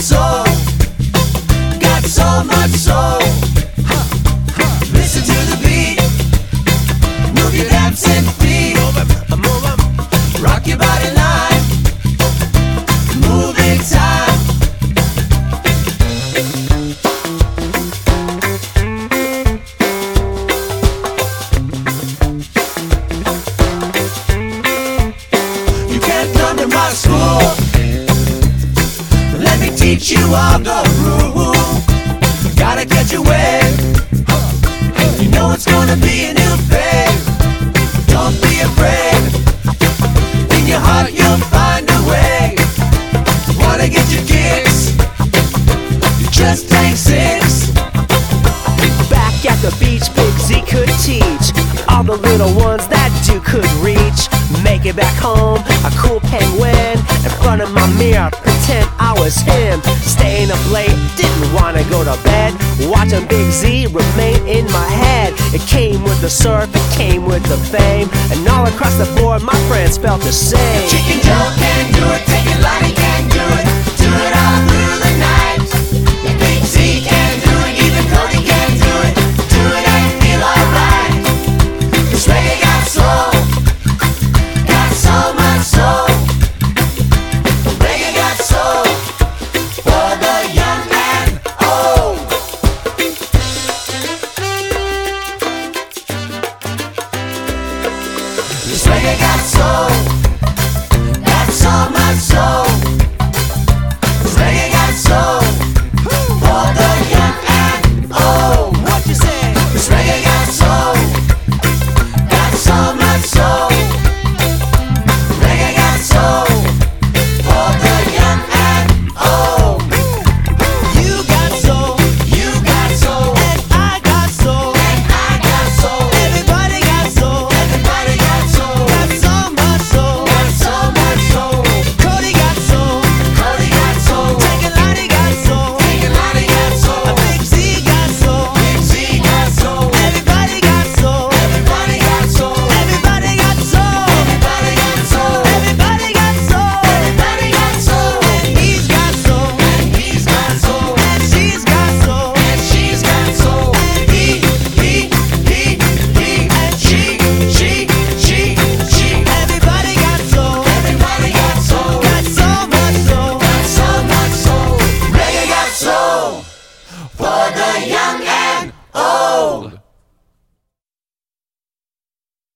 got so, got so much soul. Teach you all the rules. Gotta catch your wave. You know it's gonna be a new phase. Don't be afraid. In your heart you'll find a way. Wanna get your kicks? You Just take six. Back at the beach, Big Z could teach all the little ones could reach. Make it back home, a cool penguin in front of my mirror. Pretend I was him. Staying up late, didn't wanna go to bed. Watching Big Z remain in my head. It came with the surf, it came with the fame, and all across the board, my friends felt the same. Chicken Joe Reggae got soul, the young and old.